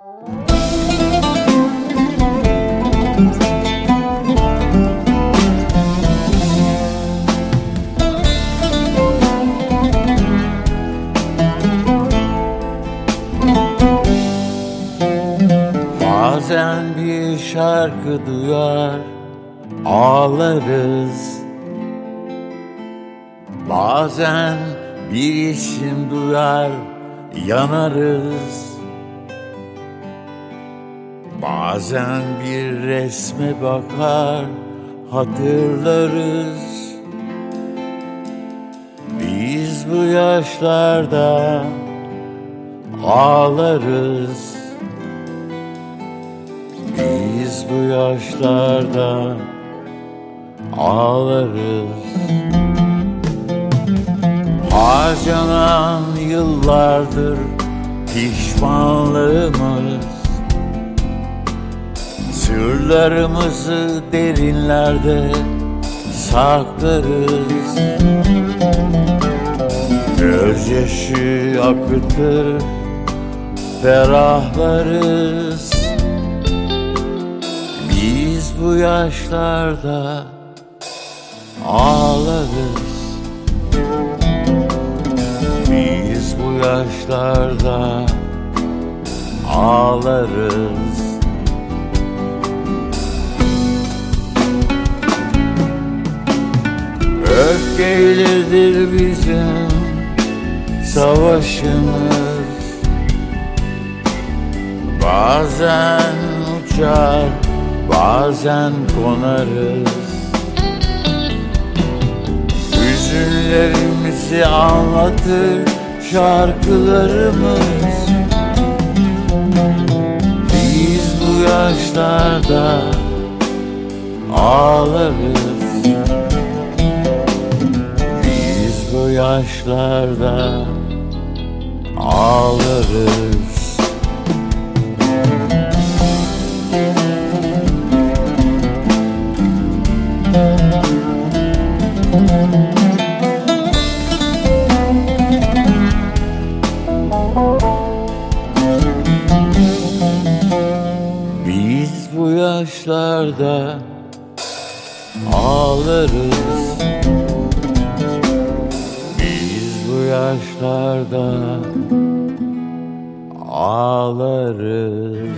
Bazen bir şarkı duyar ağlarız. Bazen bir isim duyar yanarız Bazen bir resme bakar hatırlarız. Biz bu yaşlarda ağlarız. Biz bu yaşlarda ağlarız. Harcanan yıllardır pişmanlığımız Sırlarımızı derinlerde saklarız. Gözyaşı akıtır ferahlarız. Biz bu yaşlarda ağlarız. Biz bu yaşlarda ağlarız Öfkeyledir bizim savaşımız. Bazen uçar, bazen konarız. Hüzünlerimizi anlatır şarkılarımız. Biz bu yaşlarda ağlarız yaşlarda ağlarız. Biz bu yaşlarda ağlarız yaşlarda ağlarız